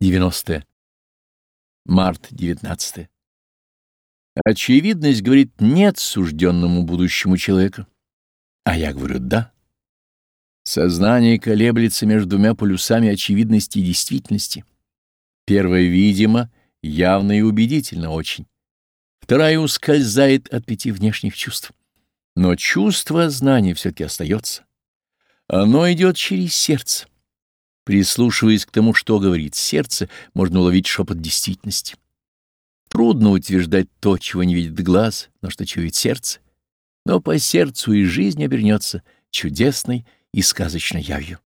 90. Март 19. Очевидность говорит «нет» сужденному будущему человеку, а я говорю «да». Сознание колеблется между двумя полюсами очевидности и действительности. Первая, видимо, явно и убедительно очень. Вторая ускользает от пяти внешних чувств. Но чувство знания все-таки остается. Оно идет через сердце. Прислушиваясь к тому, что говорит сердце, можно уловить шепот действительности. Трудно утверждать то, чего не видит глаз, но что чует сердце. Но по сердцу и жизнь обернется чудесной и сказочной явью.